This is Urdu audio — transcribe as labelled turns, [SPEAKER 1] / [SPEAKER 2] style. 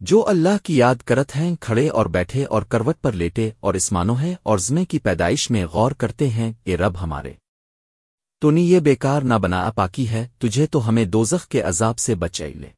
[SPEAKER 1] جو اللہ کی یاد کرت ہیں کھڑے اور بیٹھے اور کروٹ پر لیٹے اور اسمانو ہے اور زمے کی پیدائش میں غور کرتے ہیں اے رب ہمارے۔ تو نی یہ بیکار نہ بنا پاکی ہے، تجھے تو ہمیں دوزخ کے عذاب سے بچائی لے۔